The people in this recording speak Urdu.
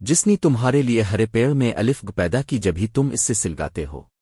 جس نے تمہارے لیے ہرے پیڑ میں الف پیدا کی جبھی تم اس سے سلگاتے ہو۔